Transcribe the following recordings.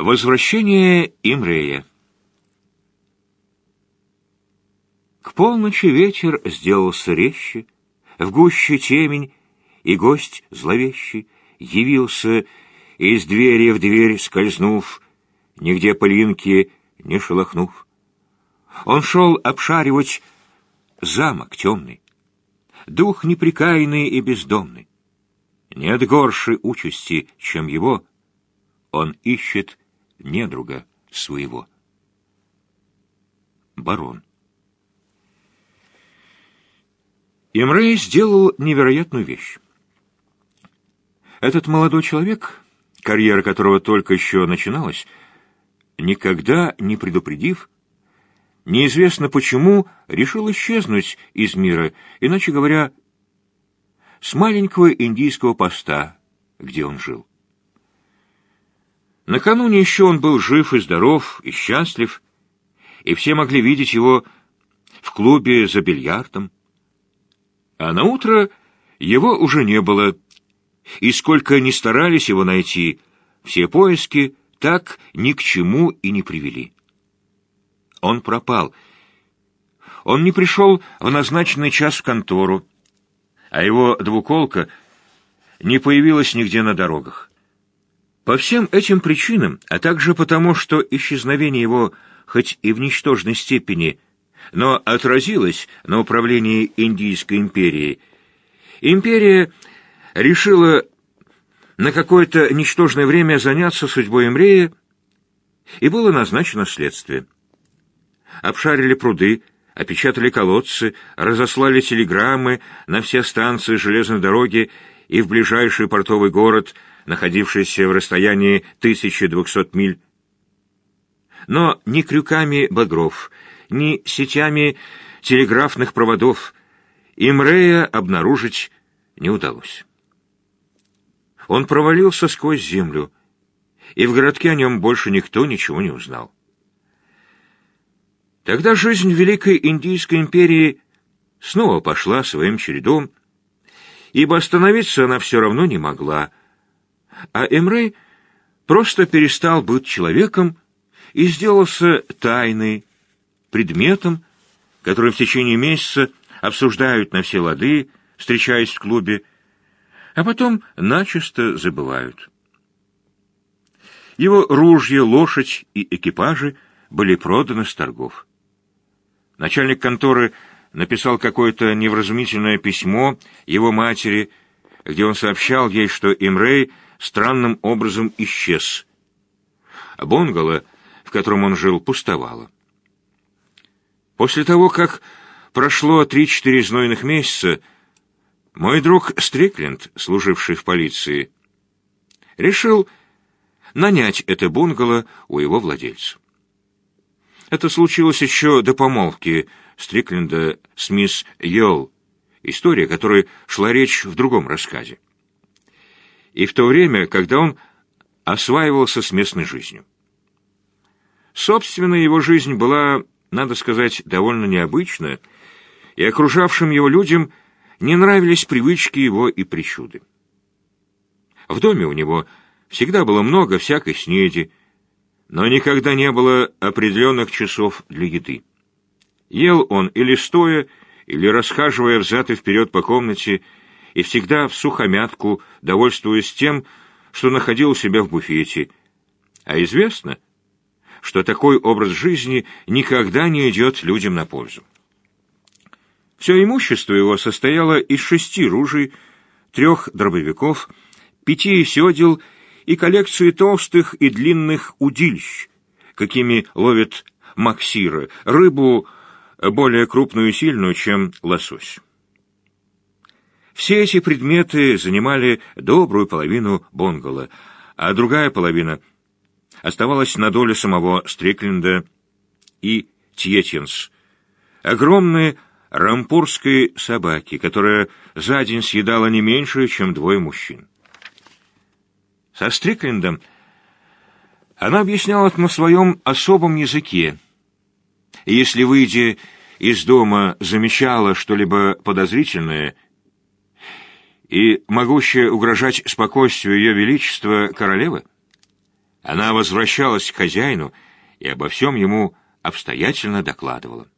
Возвращение Имрея К полночи ветер сделался резче, в гуще темень, и гость зловещий явился, из двери в дверь скользнув, нигде пылинки не шелохнув. Он шел обшаривать замок темный, дух неприкаянный и бездомный. Нет горшей участи, чем его, он ищет недруга своего. Барон. Имрей сделал невероятную вещь. Этот молодой человек, карьера которого только еще начиналась, никогда не предупредив, неизвестно почему, решил исчезнуть из мира, иначе говоря, с маленького индийского поста, где он жил. Накануне еще он был жив и здоров, и счастлив, и все могли видеть его в клубе за бильярдом. А на утро его уже не было, и сколько ни старались его найти, все поиски так ни к чему и не привели. Он пропал. Он не пришел в назначенный час в контору, а его двуколка не появилась нигде на дорогах. По всем этим причинам, а также потому, что исчезновение его, хоть и в ничтожной степени, но отразилось на управлении Индийской империей, империя решила на какое-то ничтожное время заняться судьбой Эмрея, и было назначено следствие. Обшарили пруды, опечатали колодцы, разослали телеграммы на все станции железной дороги и в ближайший портовый город – находившийся в расстоянии 1200 миль. Но ни крюками багров, ни сетями телеграфных проводов Имрея обнаружить не удалось. Он провалился сквозь землю, и в городке о нем больше никто ничего не узнал. Тогда жизнь Великой Индийской империи снова пошла своим чередом, ибо остановиться она все равно не могла — а Эмрей просто перестал быть человеком и сделался тайной, предметом, который в течение месяца обсуждают на все лады, встречаясь в клубе, а потом начисто забывают. Его ружья, лошадь и экипажи были проданы с торгов. Начальник конторы написал какое-то невразумительное письмо его матери, где он сообщал ей, что Имрей странным образом исчез. Бунгало, в котором он жил, пустовало. После того, как прошло три-четыре знойных месяца, мой друг Стрикленд, служивший в полиции, решил нанять это бунгало у его владельца. Это случилось еще до помолвки Стрикленда с мисс Йолл, история которой шла речь в другом рассказе и в то время, когда он осваивался с местной жизнью. Собственно, его жизнь была, надо сказать, довольно необычная, и окружавшим его людям не нравились привычки его и причуды. В доме у него всегда было много всякой снеди, но никогда не было определенных часов для еды. Ел он или стоя, или расхаживая взад и вперед по комнате, и всегда в сухомятку, довольствуясь тем, что находил себя в буфете. А известно, что такой образ жизни никогда не идет людям на пользу. Все имущество его состояло из шести ружей, трех дробовиков, пяти седел и коллекции толстых и длинных удильщ, какими ловят максиры, рыбу более крупную и сильную, чем лосось. Все эти предметы занимали добрую половину Бонгола, а другая половина оставалась на доле самого Стрикленда и Тьетинс, огромной рампурской собаки, которая за день съедала не меньше, чем двое мужчин. Со Стриклендом она объясняла на своем особом языке, и если, выйдя из дома, замечала что-либо подозрительное — и могущее угрожать спокойствию Ее Величества королевы? Она возвращалась к хозяину и обо всем ему обстоятельно докладывала.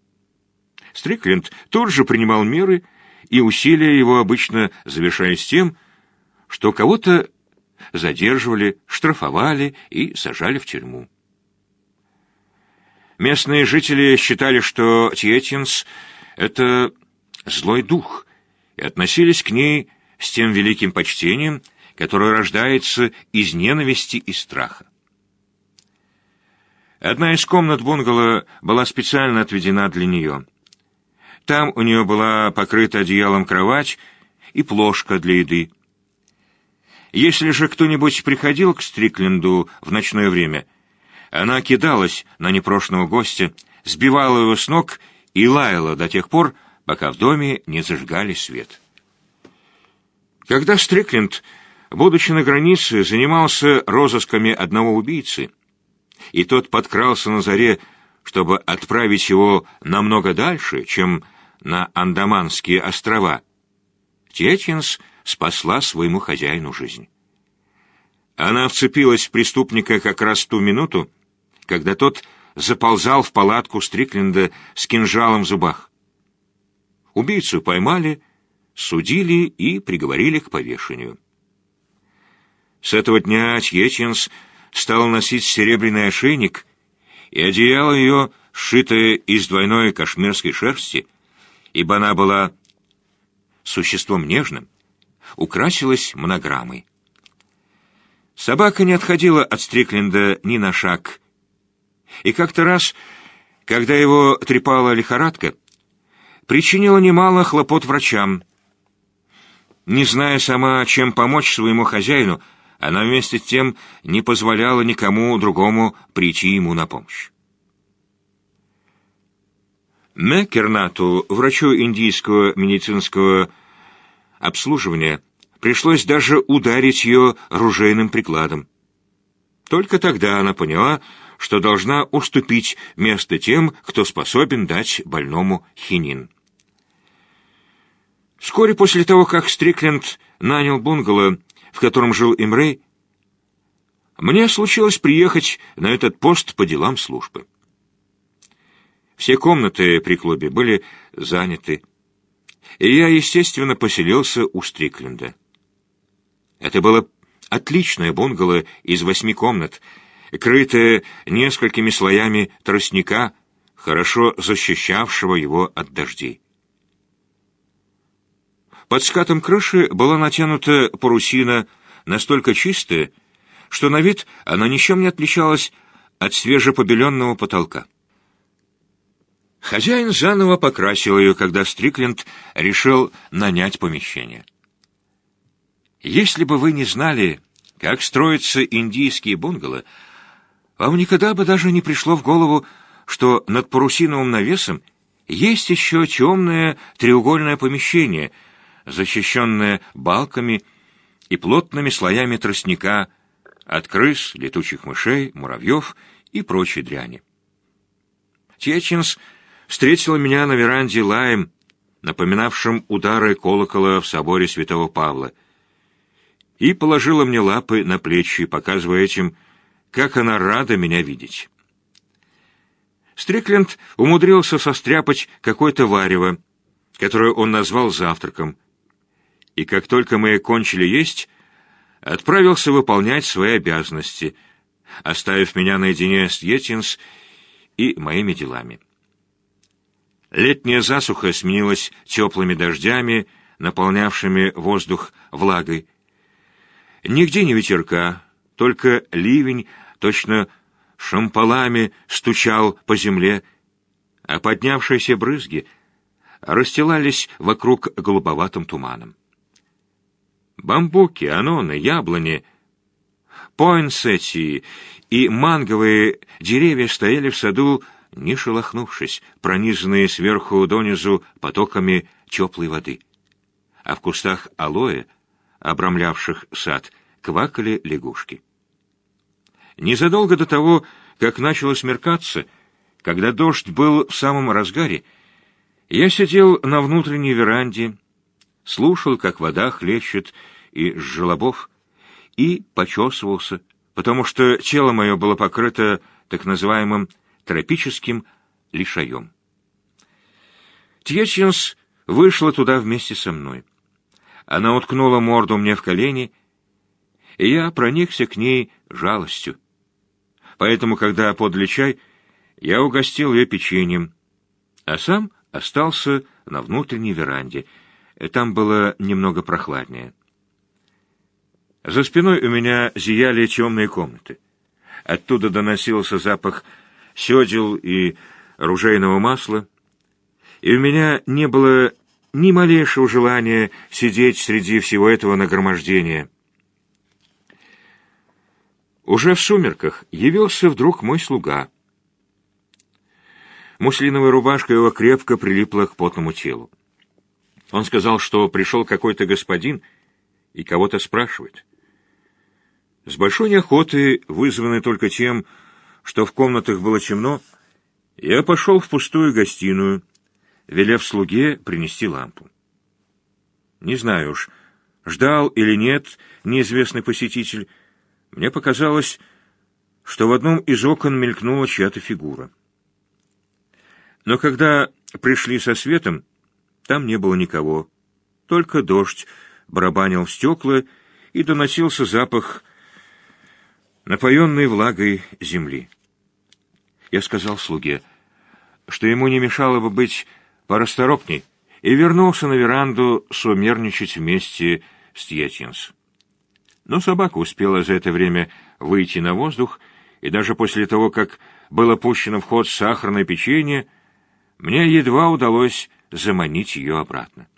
Стрикленд тут же принимал меры, и усилия его обычно завершались тем, что кого-то задерживали, штрафовали и сажали в тюрьму. Местные жители считали, что Тьетинс — это злой дух, и относились к ней с тем великим почтением, которое рождается из ненависти и страха. Одна из комнат бунгало была специально отведена для нее. Там у нее была покрыта одеялом кровать и плошка для еды. Если же кто-нибудь приходил к Стрикленду в ночное время, она кидалась на непрошенного гостя, сбивала его с ног и лаяла до тех пор, пока в доме не зажигали свет. Когда Стрикленд, будучи на границе, занимался розысками одного убийцы, и тот подкрался на заре, чтобы отправить его намного дальше, чем на Андаманские острова, Тетчинс спасла своему хозяину жизнь. Она вцепилась в преступника как раз ту минуту, когда тот заползал в палатку Стрикленда с кинжалом в зубах. Убийцу поймали, судили и приговорили к повешению. С этого дня Тьетчинс стал носить серебряный ошейник, и одеяло ее, сшитое из двойной кашмирской шерсти, ибо она была существом нежным, украсилась монограммой. Собака не отходила от Стрикленда ни на шаг, и как-то раз, когда его трепала лихорадка, причинила немало хлопот врачам. Не зная сама, чем помочь своему хозяину, она вместе с тем не позволяла никому другому прийти ему на помощь. Меккернату, врачу индийского медицинского обслуживания, пришлось даже ударить ее ружейным прикладом. Только тогда она поняла, что должна уступить место тем, кто способен дать больному хинин. Вскоре после того, как Стрикленд нанял бунгало, в котором жил Имрей, мне случилось приехать на этот пост по делам службы. Все комнаты при клубе были заняты, и я, естественно, поселился у Стрикленда. Это было отличное бунгало из восьми комнат, крытое несколькими слоями тростника, хорошо защищавшего его от дождей. Под скатом крыши была натянута парусина настолько чистая, что на вид она ничем не отличалась от свежепобеленного потолка. Хозяин заново покрасил ее, когда Стрикленд решил нанять помещение. Если бы вы не знали, как строятся индийские бунгало, вам никогда бы даже не пришло в голову, что над парусиновым навесом есть еще темное треугольное помещение, защищенное балками и плотными слоями тростника от крыс, летучих мышей, муравьев и прочей дряни. Течинс встретила меня на веранде лаем, напоминавшим удары колокола в соборе святого Павла, и положила мне лапы на плечи, показывая этим, как она рада меня видеть. Стрикленд умудрился состряпать какое-то варево, которое он назвал завтраком, и как только мы кончили есть, отправился выполнять свои обязанности, оставив меня наедине с Етинс и моими делами. Летняя засуха сменилась теплыми дождями, наполнявшими воздух влагой. Нигде не ветерка, только ливень точно шампалами стучал по земле, а поднявшиеся брызги расстилались вокруг голубоватым туманом. Бамбуки, аноны, яблони, поинсетии и манговые деревья стояли в саду не шелохнувшись, пронизанные сверху донизу потоками теплой воды. А в кустах алоэ, обрамлявших сад, квакали лягушки. Незадолго до того, как начало смеркаться, когда дождь был в самом разгаре, я сидел на внутренней веранде, слушал, как вода хлещет из желобов, и почесывался, потому что тело мое было покрыто так называемым тропическим лишаем. Тьетчинс вышла туда вместе со мной. Она уткнула морду мне в колени, и я проникся к ней жалостью. Поэтому, когда подали чай, я угостил ее печеньем, а сам остался на внутренней веранде. Там было немного прохладнее. За спиной у меня зияли темные комнаты. Оттуда доносился запах седел и ружейного масла, и у меня не было ни малейшего желания сидеть среди всего этого нагромождения. Уже в сумерках явился вдруг мой слуга. Муслиновая рубашка его крепко прилипла к потному телу. Он сказал, что пришел какой-то господин и кого-то спрашивает. С большой неохотой, вызванной только тем, что в комнатах было темно, я пошел в пустую гостиную, велев слуге принести лампу. Не знаю уж, ждал или нет неизвестный посетитель, мне показалось, что в одном из окон мелькнула чья-то фигура. Но когда пришли со светом, там не было никого, только дождь барабанил в стекла и доносился запах напоенной влагой земли. Я сказал слуге, что ему не мешало бы быть порасторопней, и вернулся на веранду сумерничать вместе с Тьетинс. Но собака успела за это время выйти на воздух, и даже после того, как было пущено в ход сахарное печенье, мне едва удалось заманить ее обратно.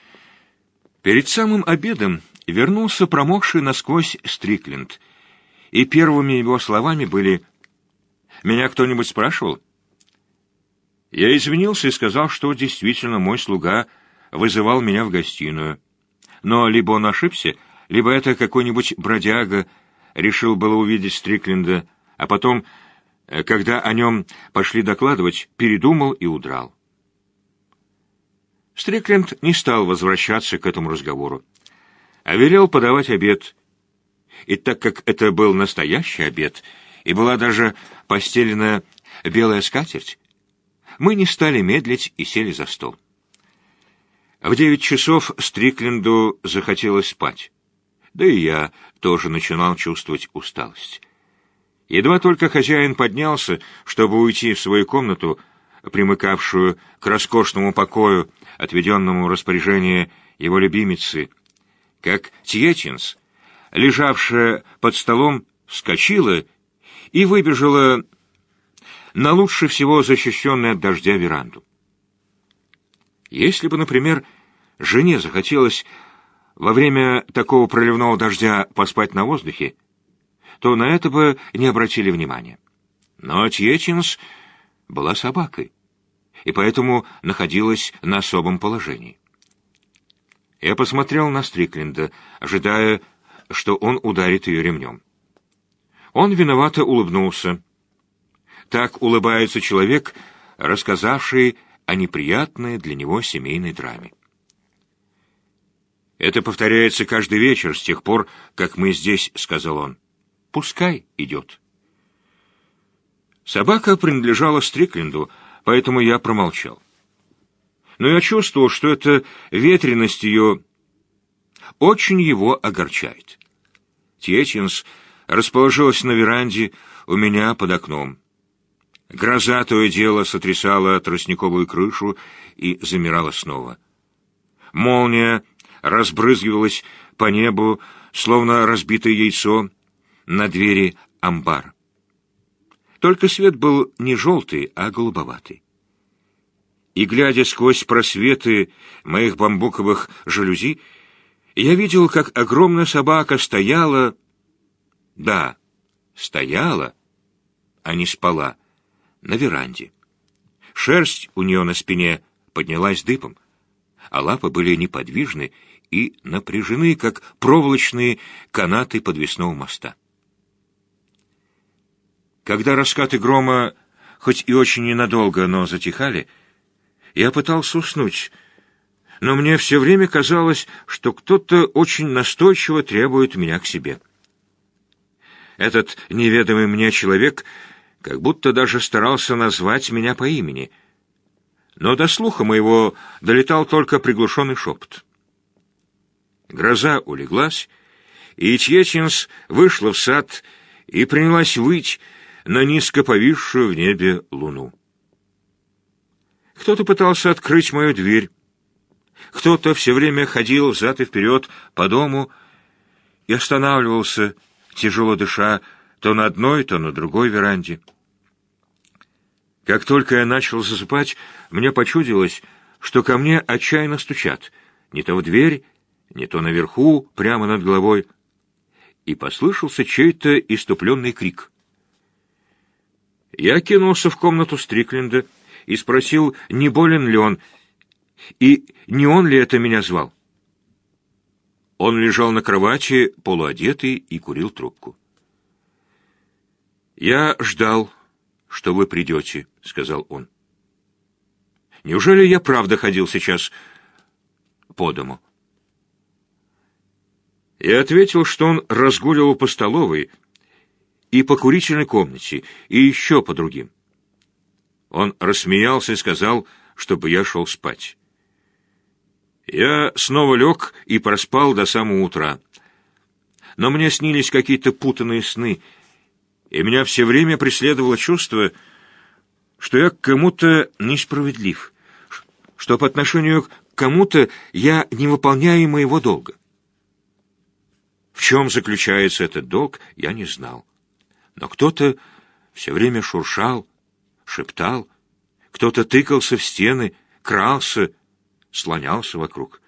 Перед самым обедом вернулся промокший насквозь Стрикленд — и первыми его словами были «Меня кто-нибудь спрашивал?» Я извинился и сказал, что действительно мой слуга вызывал меня в гостиную. Но либо он ошибся, либо это какой-нибудь бродяга решил было увидеть Стрикленда, а потом, э, когда о нем пошли докладывать, передумал и удрал. Стрикленд не стал возвращаться к этому разговору, а велел подавать обед, и так как это был настоящий обед, и была даже постелена белая скатерть, мы не стали медлить и сели за стол. В девять часов Стрикленду захотелось спать. Да и я тоже начинал чувствовать усталость. Едва только хозяин поднялся, чтобы уйти в свою комнату, примыкавшую к роскошному покою, отведенному распоряжение его любимицы, как Тьетинс лежавшая под столом, вскочила и выбежала на лучше всего защищенную от дождя веранду. Если бы, например, жене захотелось во время такого проливного дождя поспать на воздухе, то на это бы не обратили внимания. Но Тьетчинс была собакой, и поэтому находилась на особом положении. Я посмотрел на Стрикленда, ожидая, что он ударит ее ремнем. Он виновато улыбнулся. Так улыбается человек, рассказавший о неприятной для него семейной драме. «Это повторяется каждый вечер с тех пор, как мы здесь», — сказал он. «Пускай идет». Собака принадлежала Стрикленду, поэтому я промолчал. Но я чувствовал, что эта ветренность ее очень его огорчает. Тьетчинс расположилась на веранде у меня под окном. Гроза то и дело сотрясала тростниковую крышу и замирала снова. Молния разбрызгивалась по небу, словно разбитое яйцо на двери амбар. Только свет был не желтый, а голубоватый. И, глядя сквозь просветы моих бамбуковых жалюзи, я видел, как огромная собака стояла... Да, стояла, а не спала, на веранде. Шерсть у нее на спине поднялась дыбом, а лапы были неподвижны и напряжены, как проволочные канаты подвесного моста. Когда раскаты грома, хоть и очень ненадолго, но затихали, я пытался уснуть, но мне все время казалось, что кто-то очень настойчиво требует меня к себе. Этот неведомый мне человек как будто даже старался назвать меня по имени. Но до слуха моего долетал только приглушенный шепот. Гроза улеглась, и Тьетинс вышла в сад и принялась выть на низко повисшую в небе луну. Кто-то пытался открыть мою дверь, кто-то все время ходил взад и вперед по дому и останавливался, тяжело дыша, то на одной, то на другой веранде. Как только я начал засыпать, мне почудилось, что ко мне отчаянно стучат, не то в дверь, не то наверху, прямо над головой, и послышался чей-то иступленный крик. Я кинулся в комнату Стрикленда и спросил, не болен ли он, и не он ли это меня звал. Он лежал на кровати, полуодетый, и курил трубку. «Я ждал, что вы придете», — сказал он. «Неужели я правда ходил сейчас по дому?» Я ответил, что он разгуливал по столовой и по курительной комнате, и еще по другим. Он рассмеялся и сказал, чтобы я шел спать. Я снова лег и проспал до самого утра. Но мне снились какие-то путанные сны, и меня все время преследовало чувство, что я к кому-то несправедлив, что по отношению к кому-то я не выполняю моего долга. В чем заключается этот долг, я не знал. Но кто-то все время шуршал, шептал, кто-то тыкался в стены, крался, слонялся вокруг.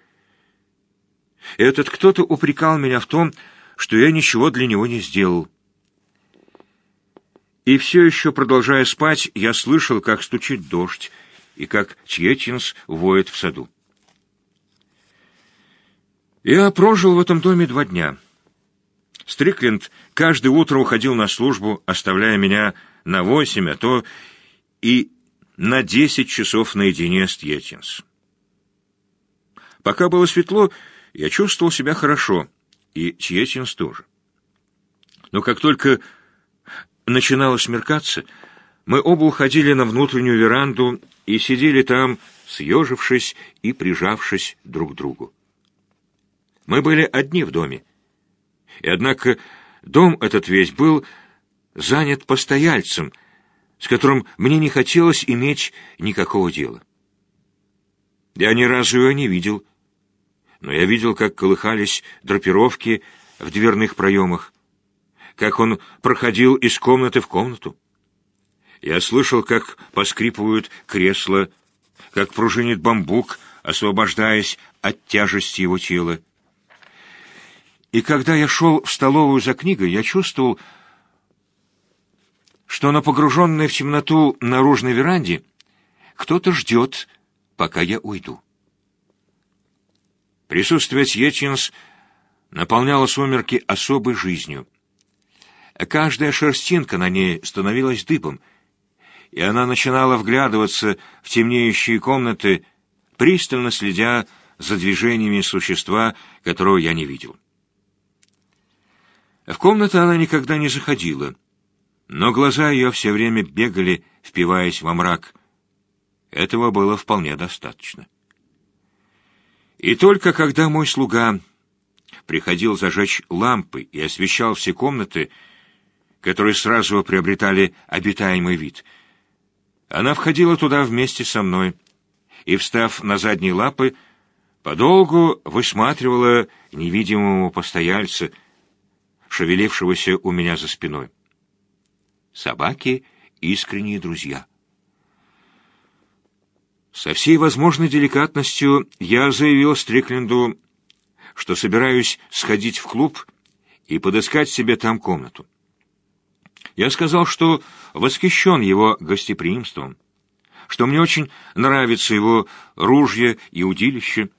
Этот кто-то упрекал меня в том, что я ничего для него не сделал. И все еще, продолжая спать, я слышал, как стучит дождь и как Тьетинс воет в саду. Я прожил в этом доме два дня. Стрикленд каждое утро уходил на службу, оставляя меня на восемь, а то и на десять часов наедине с Тьетинс. Пока было светло, я чувствовал себя хорошо, и Тьетинс тоже. Но как только начинало смеркаться, мы оба уходили на внутреннюю веранду и сидели там, съежившись и прижавшись друг к другу. Мы были одни в доме. И однако дом этот весь был занят постояльцем, с которым мне не хотелось иметь никакого дела. Я ни разу его не видел, но я видел, как колыхались драпировки в дверных проемах, как он проходил из комнаты в комнату. Я слышал, как поскрипывают кресла, как пружинит бамбук, освобождаясь от тяжести его тела. И когда я шел в столовую за книгой, я чувствовал, что на погруженной в темноту наружной веранде кто-то ждет, пока я уйду. Присутствие Тьетчинс наполняло сумерки особой жизнью. Каждая шерстинка на ней становилась дыбом, и она начинала вглядываться в темнеющие комнаты, пристально следя за движениями существа, которого я не видел. В комнату она никогда не заходила, но глаза ее все время бегали, впиваясь во мрак. Этого было вполне достаточно. И только когда мой слуга приходил зажечь лампы и освещал все комнаты, которые сразу приобретали обитаемый вид, она входила туда вместе со мной и, встав на задние лапы, подолгу высматривала невидимого постояльца, шевелившегося у меня за спиной. Собаки — искренние друзья — со всей возможной деликатностью я заявил Стрикленду, что собираюсь сходить в клуб и подыскать себе там комнату. Я сказал, что восхищен его гостеприимством, что мне очень нравится его ружье и удилище,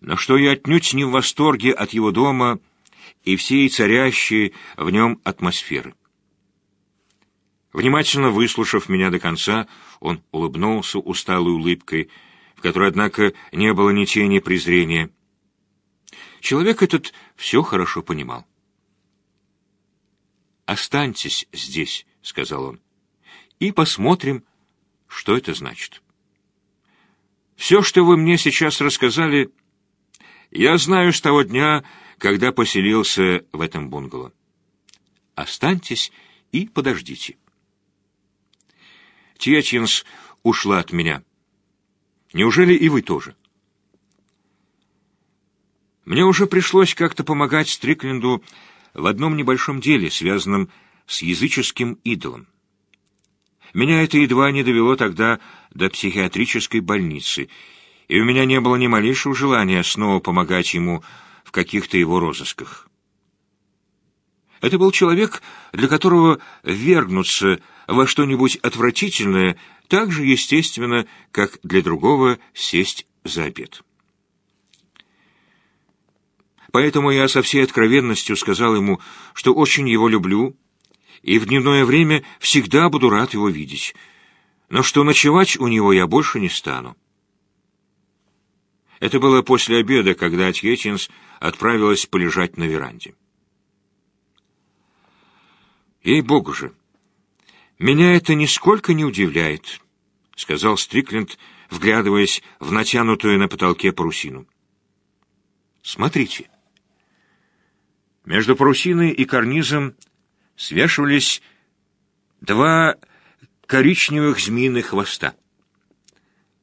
но что я отнюдь не в восторге от его дома и всей царящей в нем атмосферы. Внимательно выслушав меня до конца, он улыбнулся усталой улыбкой, в которой, однако, не было ни тени презрения. Человек этот все хорошо понимал. «Останьтесь здесь», — сказал он, — «и посмотрим, что это значит». «Все, что вы мне сейчас рассказали, я знаю с того дня, когда поселился в этом бунгало. Останьтесь и подождите». Тьячинс ушла от меня. Неужели и вы тоже? Мне уже пришлось как-то помогать Стрикленду в одном небольшом деле, связанном с языческим идолом. Меня это едва не довело тогда до психиатрической больницы, и у меня не было ни малейшего желания снова помогать ему в каких-то его розысках. Это был человек, для которого вергнуться во что-нибудь отвратительное так же естественно, как для другого сесть за обед. Поэтому я со всей откровенностью сказал ему, что очень его люблю, и в дневное время всегда буду рад его видеть, но что ночевать у него я больше не стану. Это было после обеда, когда Тьетинс отправилась полежать на веранде. Ей-богу же, меня это нисколько не удивляет, — сказал Стрикленд, вглядываясь в натянутую на потолке парусину. Смотрите. Между парусиной и карнизом свешивались два коричневых змеиных хвоста.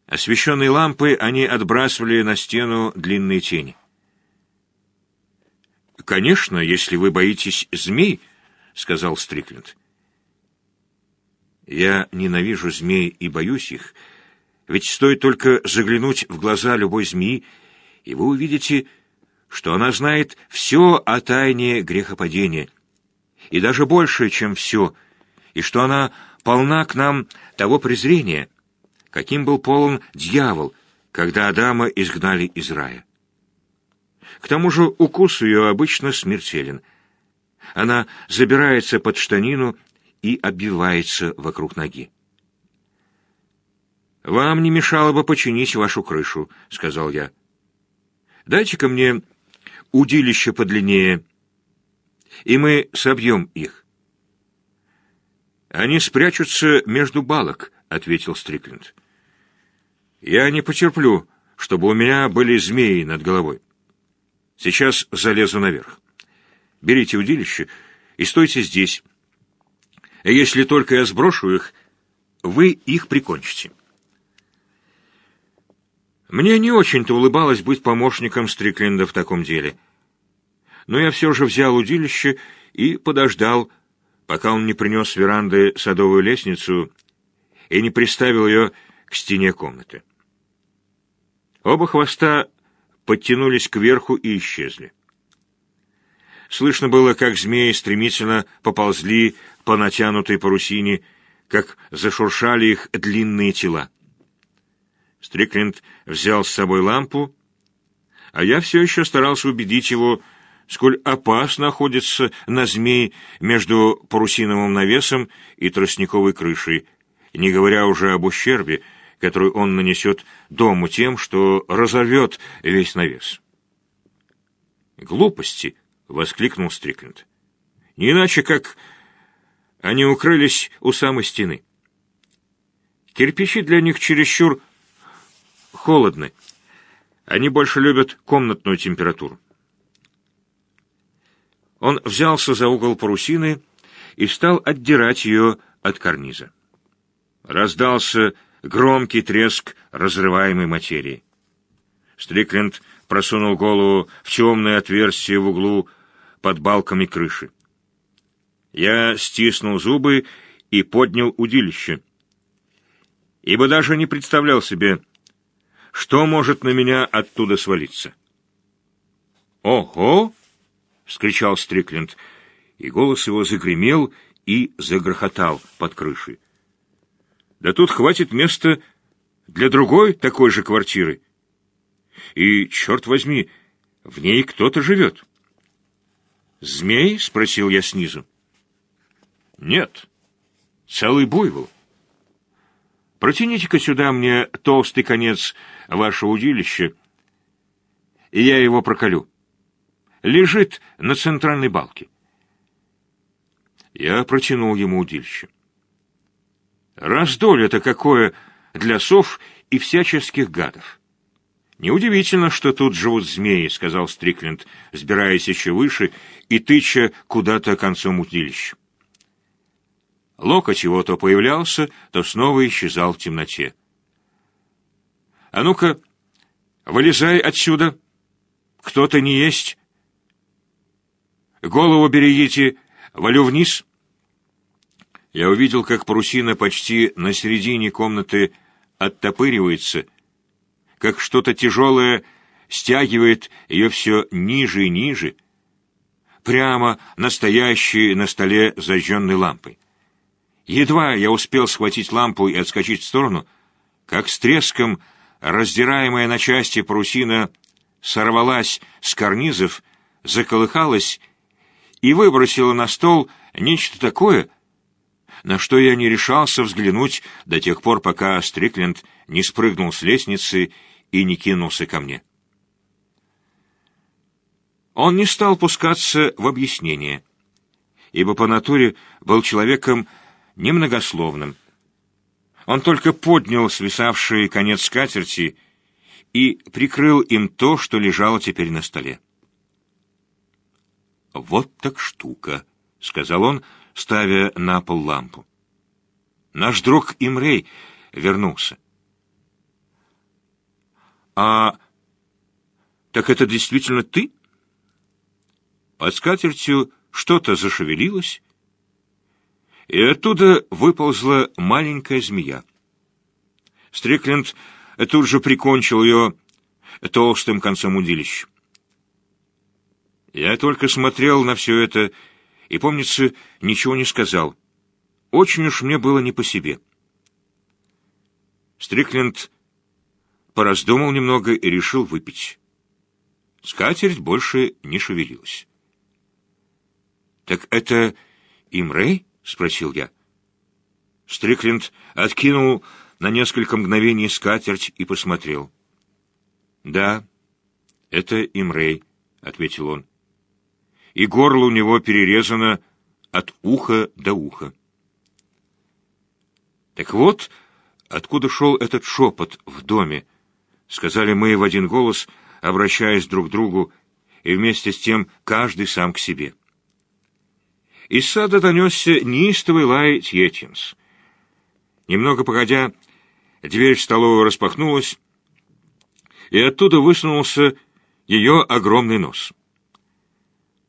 Освещенные лампы они отбрасывали на стену длинные тени. «Конечно, если вы боитесь змей», — сказал Стрикленд. «Я ненавижу змей и боюсь их, ведь стоит только заглянуть в глаза любой змеи, и вы увидите, что она знает все о тайне грехопадения, и даже больше, чем все, и что она полна к нам того презрения, каким был полон дьявол, когда Адама изгнали из рая. К тому же укус ее обычно смертелен. Она забирается под штанину и обвивается вокруг ноги. «Вам не мешало бы починить вашу крышу», — сказал я. «Дайте-ка мне удилище подлиннее, и мы собьем их. «Они спрячутся между балок», — ответил Стрикленд. «Я не потерплю, чтобы у меня были змеи над головой. Сейчас залезу наверх. Берите удилище и стойте здесь. Если только я сброшу их, вы их прикончите». Мне не очень-то улыбалось быть помощником Стрикленда в таком деле но я все же взял удилище и подождал, пока он не принес с веранды садовую лестницу и не приставил ее к стене комнаты. Оба хвоста подтянулись кверху и исчезли. Слышно было, как змеи стремительно поползли по натянутой парусине, как зашуршали их длинные тела. Стрикленд взял с собой лампу, а я все еще старался убедить его, сколь опасно находится на змей между парусиновым навесом и тростниковой крышей, не говоря уже об ущербе, который он нанесет дому тем, что разорвет весь навес. «Глупости!» — воскликнул Стрикленд. «Не иначе, как они укрылись у самой стены. Кирпичи для них чересчур холодны. Они больше любят комнатную температуру. Он взялся за угол парусины и стал отдирать ее от карниза. Раздался громкий треск разрываемой материи. Стрикленд просунул голову в темное отверстие в углу под балками крыши. Я стиснул зубы и поднял удилище, ибо даже не представлял себе, что может на меня оттуда свалиться. «Ого!» — вскричал Стрикленд, и голос его загремел и загрохотал под крышей. «Да тут хватит места для другой такой же квартиры. И, черт возьми, в ней кто-то живет». «Змей?» — спросил я снизу. «Нет, целый буйвол. Протяните-ка сюда мне толстый конец вашего удилища, и я его проколю» лежит на центральной балке. Я протянул ему удильще. Раздолье-то какое для сов и всяческих гадов. «Неудивительно, что тут живут змеи», — сказал Стрикленд, сбираясь еще выше и тыча куда-то концом удилища. Локоть его то появлялся, то снова исчезал в темноте. «А ну-ка, вылезай отсюда! Кто-то не есть! Голову берегите, валю вниз!» Я увидел, как парусина почти на середине комнаты оттопыривается, как что-то тяжелое стягивает ее все ниже и ниже, прямо настоящей на столе зажженной лампой. Едва я успел схватить лампу и отскочить в сторону, как с треском раздираемая на части парусина сорвалась с карнизов, заколыхалась и выбросила на стол нечто такое, на что я не решался взглянуть до тех пор, пока Стрикленд не спрыгнул с лестницы и не кинулся ко мне. Он не стал пускаться в объяснение, ибо по натуре был человеком немногословным. Он только поднял свисавший конец скатерти и прикрыл им то, что лежало теперь на столе. «Вот так штука», — сказал он, ставя на пол лампу. «Наш друг Имрей вернулся». «А так это действительно ты?» Под скатертью что-то зашевелилось, и оттуда выползла маленькая змея. Стрикленд тут же прикончил ее толстым концом удилища. Я только смотрел на все это и, помнится, ничего не сказал. Очень уж мне было не по себе. Стрикленд пораздумал немного и решил выпить. Скатерть больше не шевелилась. «Так это Имрей?» — спросил я. Стрикленд откинул на несколько мгновений скатерть и посмотрел. «Да, это Имрей», — ответил он. «И горло у него перерезано от уха до уха». «Так вот, откуда шел этот шепот в доме?» — сказали мы в один голос, обращаясь друг к другу, и вместе с тем каждый сам к себе. Из сада донесся неистовый лай Тьетинс. Немного погодя, дверь в столовую распахнулась, и оттуда высунулся ее огромный нос.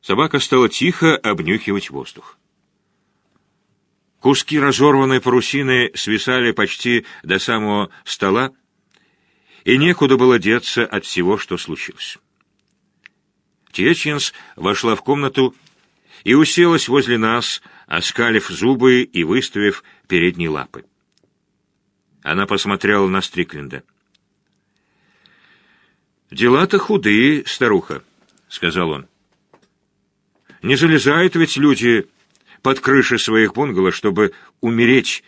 Собака стала тихо обнюхивать воздух. Куски разорванной парусины свисали почти до самого стола, и некуда было деться от всего, что случилось. Тьетчинс вошла в комнату и уселась возле нас, оскалив зубы и выставив передние лапы. Она посмотрела на Стрикленда. «Дела-то худые, старуха», — сказал он. «Не залезают ведь люди под крыши своих бунгало, чтобы умереть,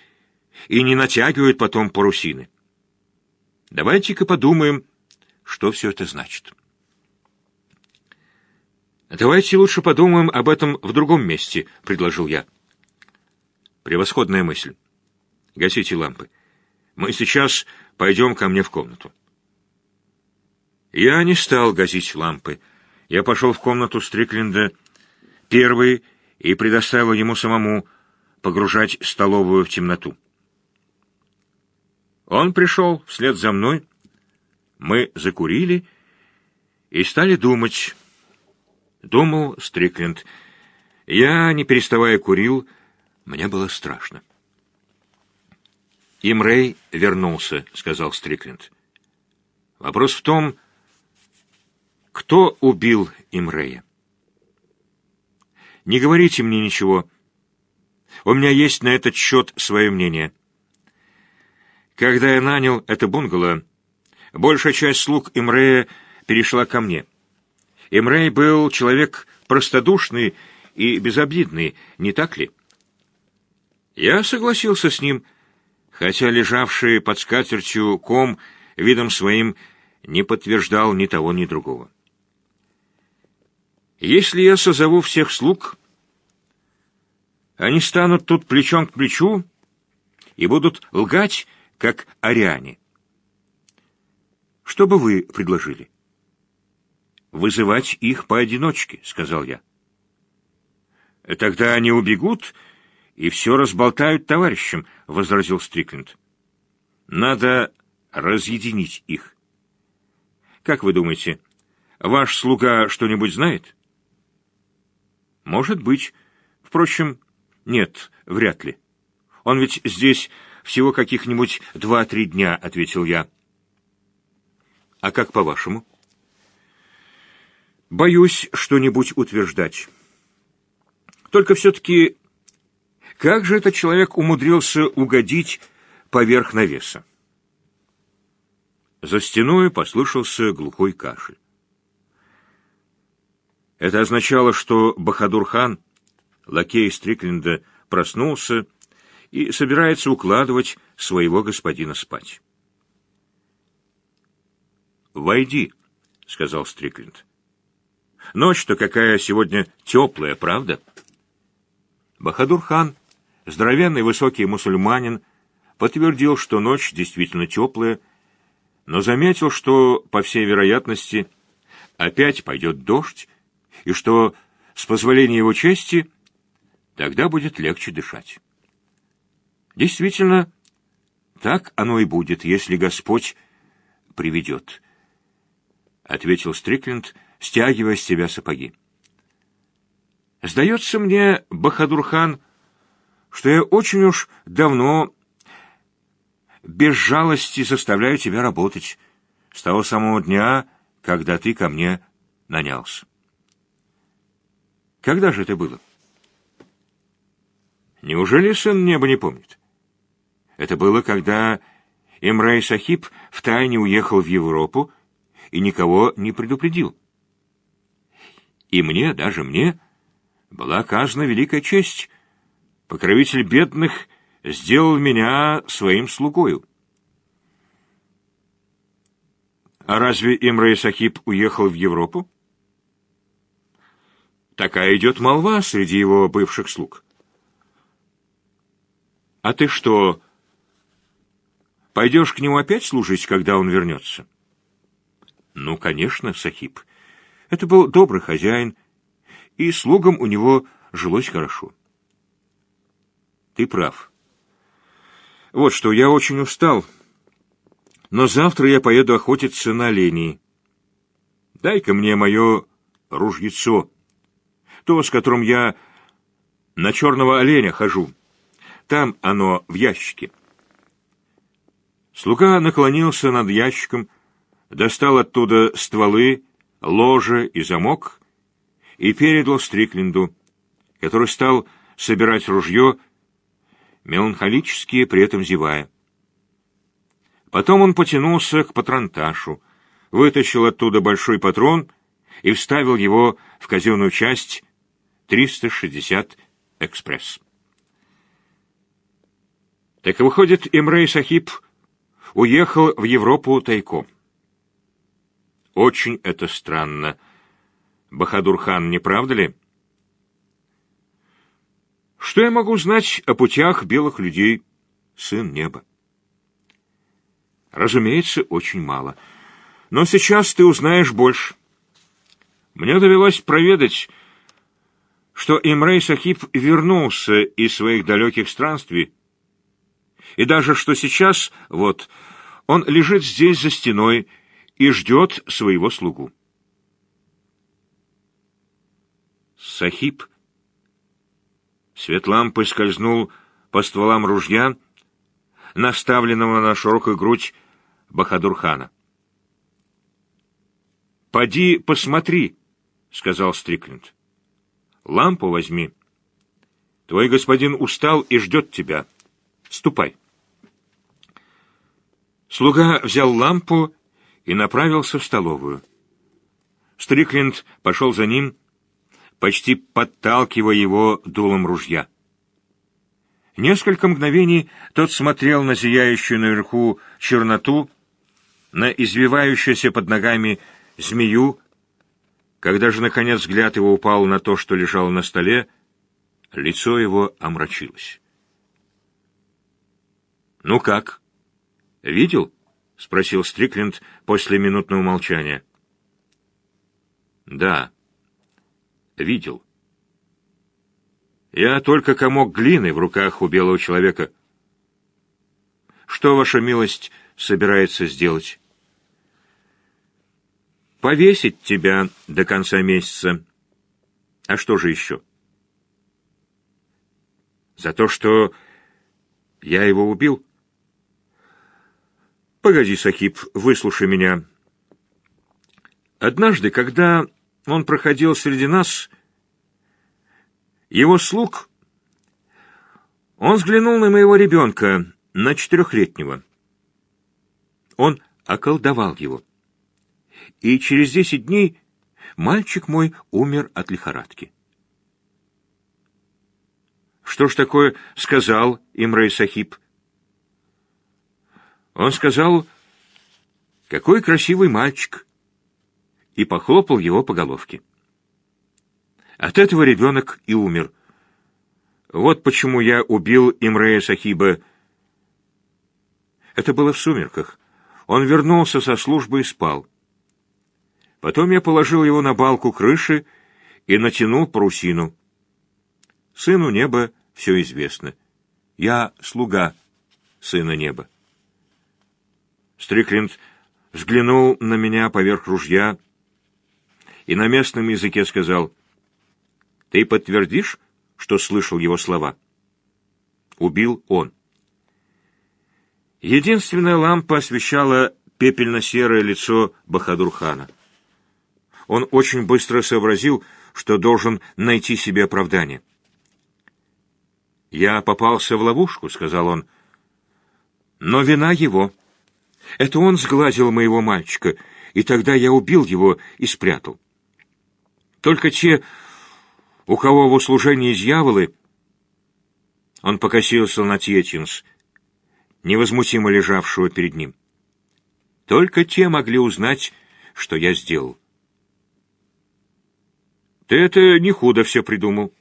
и не натягивают потом парусины. Давайте-ка подумаем, что все это значит». «Давайте лучше подумаем об этом в другом месте», — предложил я. «Превосходная мысль. Гасите лампы. Мы сейчас пойдем ко мне в комнату». Я не стал гасить лампы. Я пошел в комнату Стрикленда первый и предоставил ему самому погружать столовую в темноту. Он пришел вслед за мной. Мы закурили и стали думать... Думал Стрикленд. Я, не переставая, курил. Мне было страшно. «Имрей вернулся», — сказал Стрикленд. «Вопрос в том, кто убил Имрея?» «Не говорите мне ничего. У меня есть на этот счет свое мнение. Когда я нанял это бунгало, большая часть слуг Имрея перешла ко мне». Имрей был человек простодушный и безобидный, не так ли? Я согласился с ним, хотя лежавший под скатертью ком видом своим не подтверждал ни того, ни другого. Если я созову всех слуг, Они станут тут плечом к плечу и будут лгать, как аряне. Что бы вы предложили? Вызывать их поодиночке, сказал я. Тогда они убегут и все разболтают товарищам, возразил Стрикленд. Надо разъединить их. Как вы думаете, ваш слуга что-нибудь знает? Может быть. Впрочем, нет, вряд ли. Он ведь здесь всего каких-нибудь два-три дня, ответил я. А как по-вашему? Боюсь что-нибудь утверждать. Только все-таки как же этот человек умудрился угодить поверх навеса? За стеной послышался глухой кашель. Это означало, что Бахадур-хан, лакей Стрикленда, проснулся и собирается укладывать своего господина спать. «Войди», — сказал Стрикленд. «Ночь-то какая сегодня теплая, правда?» Бахадур-хан, здоровенный высокий мусульманин, подтвердил, что ночь действительно теплая, но заметил, что, по всей вероятности, опять пойдет дождь, и что, с позволения его чести, тогда будет легче дышать. Действительно, так оно и будет, если Господь приведет, — ответил Стрикленд, стягивая с себя сапоги. Сдается мне, Бахадурхан, что я очень уж давно без жалости заставляю тебя работать с того самого дня, когда ты ко мне нанялся. Когда же это было? Неужели сын неба не помнит? Это было, когда Имрей Сахиб втайне уехал в Европу и никого не предупредил. И мне, даже мне, была оказана великая честь. Покровитель бедных сделал меня своим слугою. А разве Имрей Сахиб уехал в Европу? Такая идет молва среди его бывших слуг. А ты что, пойдешь к нему опять служить, когда он вернется? Ну, конечно, Сахиб. Это был добрый хозяин, и слугам у него жилось хорошо. Ты прав. Вот что, я очень устал, но завтра я поеду охотиться на оленей. Дай-ка мне мое ружьецо, то, с которым я на черного оленя хожу. Там оно в ящике. Слуга наклонился над ящиком, достал оттуда стволы, ложе и замок и передал Стрикленду, который стал собирать ружье меланхолически, при этом зевая. Потом он потянулся к патронташу, вытащил оттуда большой патрон и вставил его в казенную часть 360 экспресс. Так выходит, Имрей Сахиб уехал в Европу тайком. Очень это странно. Бахадур-хан, не правда ли? Что я могу знать о путях белых людей, сын неба? Разумеется, очень мало. Но сейчас ты узнаешь больше. Мне довелось проведать, что Имрей Сахиб вернулся из своих далеких странствий, и даже что сейчас, вот, он лежит здесь за стеной и ждет своего слугу. Сахиб Свет лампы скользнул по стволам ружья, наставленного на широкую грудь Бахадурхана. «Поди посмотри», — сказал Стрикленд. «Лампу возьми. Твой господин устал и ждет тебя. Ступай». Слуга взял лампу и направился в столовую. Стрикленд пошел за ним, почти подталкивая его дулом ружья. Несколько мгновений тот смотрел на зияющую наверху черноту, на извивающуюся под ногами змею, когда же, наконец, взгляд его упал на то, что лежало на столе, Лицо его омрачилось. «Ну как? Видел?» — спросил Стрикленд после минутного молчания. «Да, видел. Я только комок глины в руках у белого человека. Что, ваша милость, собирается сделать?» «Повесить тебя до конца месяца. А что же еще?» За то, что я его убил? Погоди, Сахиб, выслушай меня. Однажды, когда он проходил среди нас, его слуг, он взглянул на моего ребенка, на четырехлетнего. Он околдовал его. И через десять дней мальчик мой умер от лихорадки. Что ж такое сказал Имрей Сахиб? Он сказал, какой красивый мальчик, и похлопал его по головке. От этого ребенок и умер. Вот почему я убил Имрея Сахиба. Это было в сумерках. Он вернулся со службы и спал. Потом я положил его на балку крыши и натянул парусину. Сыну неба все известно. Я слуга сына неба. Стрикленд взглянул на меня поверх ружья и на местном языке сказал, «Ты подтвердишь, что слышал его слова?» Убил он. Единственная лампа освещала пепельно-серое лицо Бахадурхана. Он очень быстро сообразил, что должен найти себе оправдание. «Я попался в ловушку», — сказал он. «Но вина его. Это он сглазил моего мальчика, и тогда я убил его и спрятал. Только те, у кого в услужении дьяволы...» Он покосился на Тьетинс, невозмутимо лежавшего перед ним. «Только те могли узнать, что я сделал». «Ты это не худо все придумал».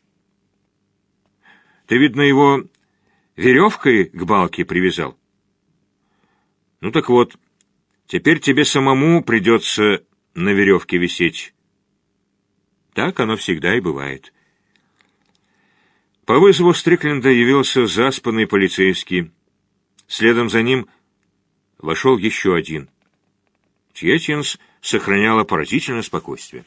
Ты, видно, его веревкой к балке привязал? Ну так вот, теперь тебе самому придется на веревке висеть. Так оно всегда и бывает. По вызову Стрикленда явился заспанный полицейский. Следом за ним вошел еще один. Тьетинс сохраняла поразительное спокойствие.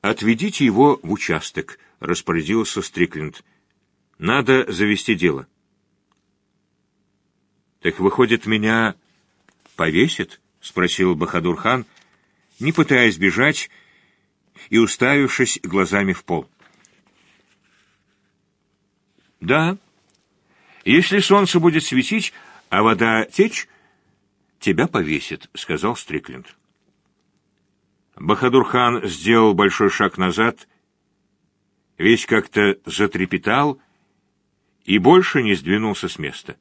«Отведите его в участок», — распорядился Стрикленд. Надо завести дело. Так выходит, меня повесит? спросил Бахадур-хан, не пытаясь бежать и уставившись глазами в пол. Да. Если солнце будет светить, а вода течь, тебя повесит, сказал Стрикленд. Бахадур-хан сделал большой шаг назад, весь как-то затрепетал и больше не сдвинулся с места.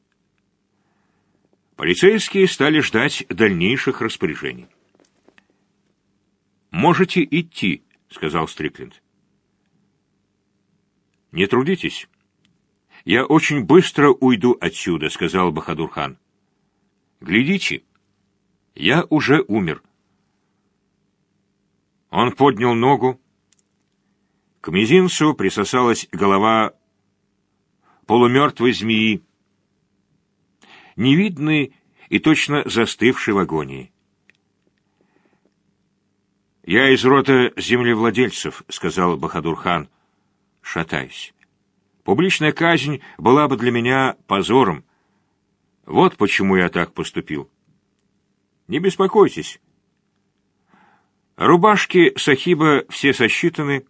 Полицейские стали ждать дальнейших распоряжений. «Можете идти», — сказал Стрикленд. «Не трудитесь. Я очень быстро уйду отсюда», — сказал Бахадурхан. «Глядите, я уже умер». Он поднял ногу. К мизинцу присосалась голова полумертвой змеи, невидный и точно застывший в агонии. «Я из рода землевладельцев», — сказал Бахадурхан, шатаясь. «Публичная казнь была бы для меня позором. Вот почему я так поступил. Не беспокойтесь. Рубашки Сахиба все сосчитаны,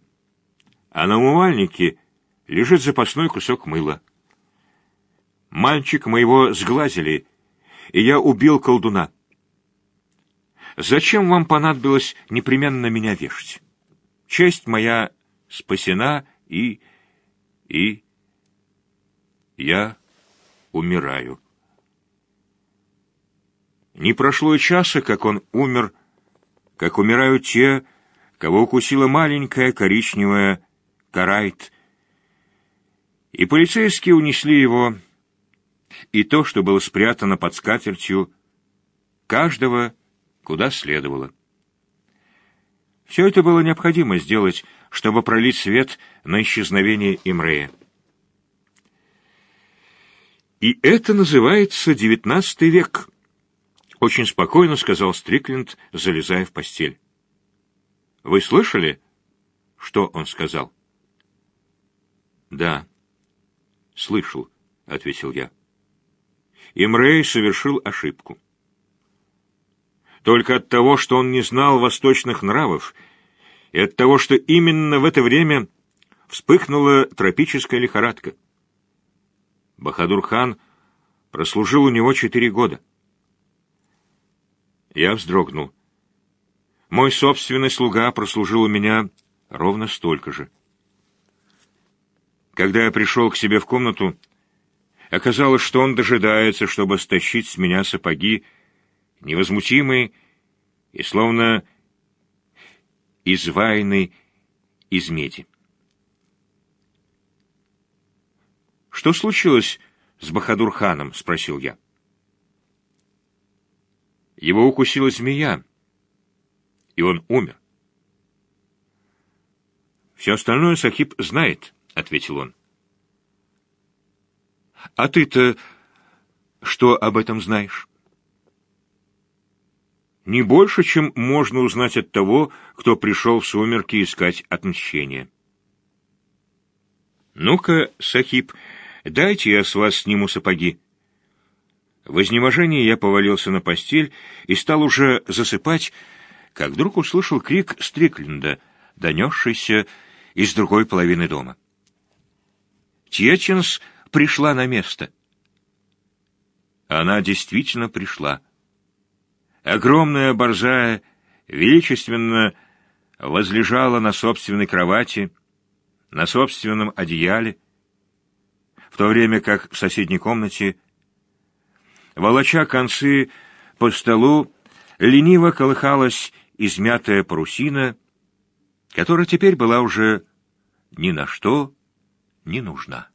а на умывальнике лежит запасной кусок мыла. Мальчик моего сглазили, и я убил колдуна. Зачем вам понадобилось непременно меня вешать? Честь моя спасена, и... и... я умираю. Не прошло и часа, как он умер, как умирают те, кого укусила маленькая коричневая карайт, И полицейские унесли его, и то, что было спрятано под скатертью, каждого куда следовало. Все это было необходимо сделать, чтобы пролить свет на исчезновение Имрея. «И это называется девятнадцатый век», — очень спокойно сказал Стрикленд, залезая в постель. «Вы слышали, что он сказал?» «Да, слышал», — ответил я. Имрей совершил ошибку. Только от того, что он не знал восточных нравов, и от того, что именно в это время вспыхнула тропическая лихорадка. Бахадур-хан прослужил у него четыре года. Я вздрогнул. Мой собственный слуга прослужил у меня ровно столько же. Когда я пришел к себе в комнату, оказалось, что он дожидается, чтобы стащить с меня сапоги, невозмутимый и словно изваянный из меди. «Что случилось с Бахадур-ханом?» — спросил я. Его укусила змея, и он умер. «Все остальное Сахиб знает», — ответил он. «А ты-то что об этом знаешь?» «Не больше, чем можно узнать от того, кто пришел в сумерки искать отмщения». «Ну-ка, Сахиб, дайте я с вас сниму сапоги». В изнеможении я повалился на постель и стал уже засыпать, как вдруг услышал крик Стрикленда, донесшийся из другой половины дома. Тьетчинс пришла на место. Она действительно пришла. Огромная борзая величественно возлежала на собственной кровати, на собственном одеяле, в то время как в соседней комнате, волоча концы по столу, лениво колыхалась измятая парусина, которая теперь была уже ни на что не нужна.